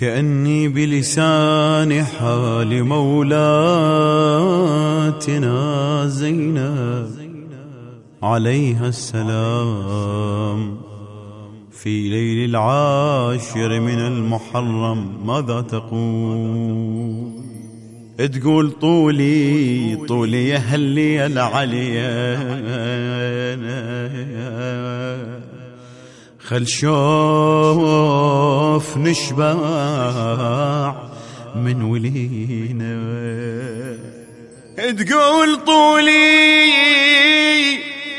كأني بلسان حال مولاتنا زينب. عليها السلام. في ليل العاشر من المحرم ماذا تقول؟ تقول طولي طولي يا هلي العليا. خل شوف نشبع من ولينا. تقول طولي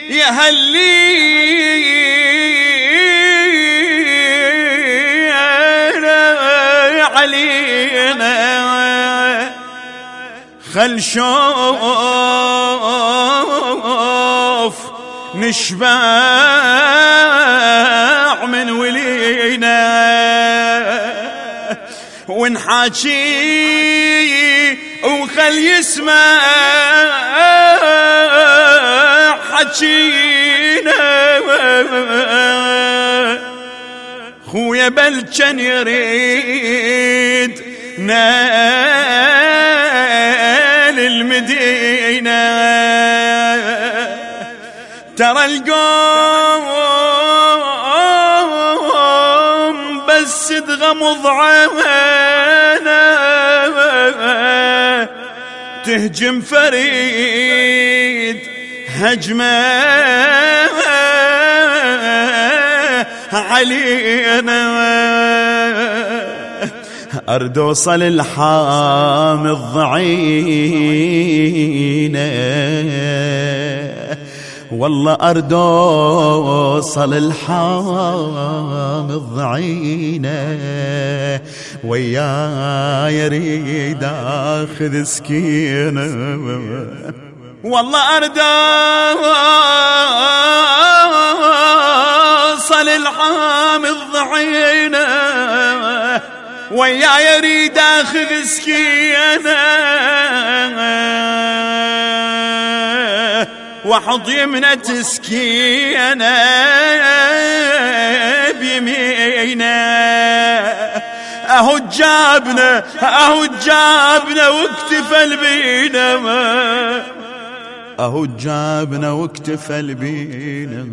يا هلي. علينا. خل شوف نشبع من ولينا. ونحاكي وخل يسمع حكينا خويا بلجن يريد نال المدينة. ترى القوم تغمض عينا تهجم فريد هجمه. علينا أرد أوصل الحام الضعينة. والله أرد أوصل الحام الضعينة وياي أريد أخذ سكينة. والله أرد أوصل الحام الضعينة ويا يريد أخذ سكينة. وحط يمنة سكينة بيمينه أهو جابنا أهو جابنا واكتفى بينا أهو جابنا واكتفى بينا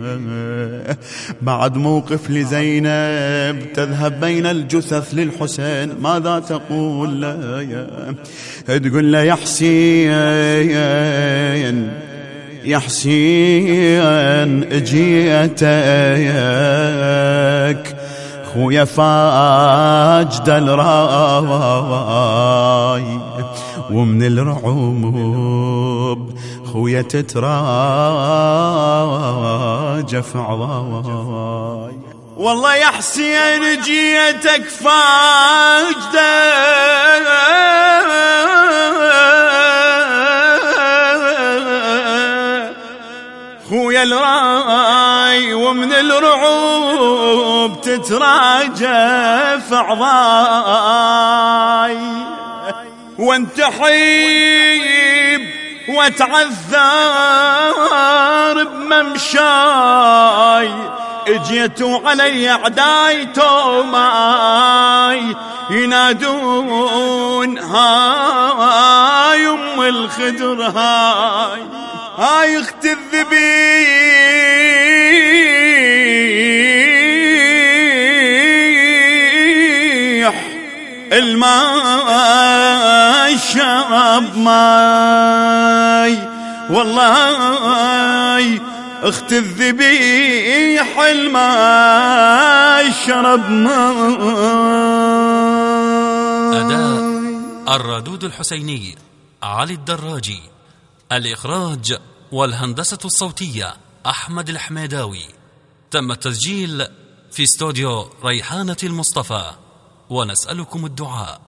بعد موقف لزينب تذهب بين الجثث للحسين ماذا تقول له تقول له يا حسين؟ يا حسين اجيتك خويا فاجد الراي ومن الرعوب خويا تتراجف عضاي. والله يا حسين جيتك فاجدة. خويا الراي ومن الرعوب تتراجف وأنت حيب واتعذر بممشاي. اجيتوا علي اعداي توماي. ينادون هاي أم الخدر هاي. هاي اخت الذبيح الماء شرب ماي. والله اخت الذبيح الماء شرب ماي. أداء الردود الحسيني علي الدراجي. الإخراج والهندسة الصوتية أحمد الحميداوي. تم التسجيل في استوديو ريحانة المصطفى. ونسألكم الدعاء.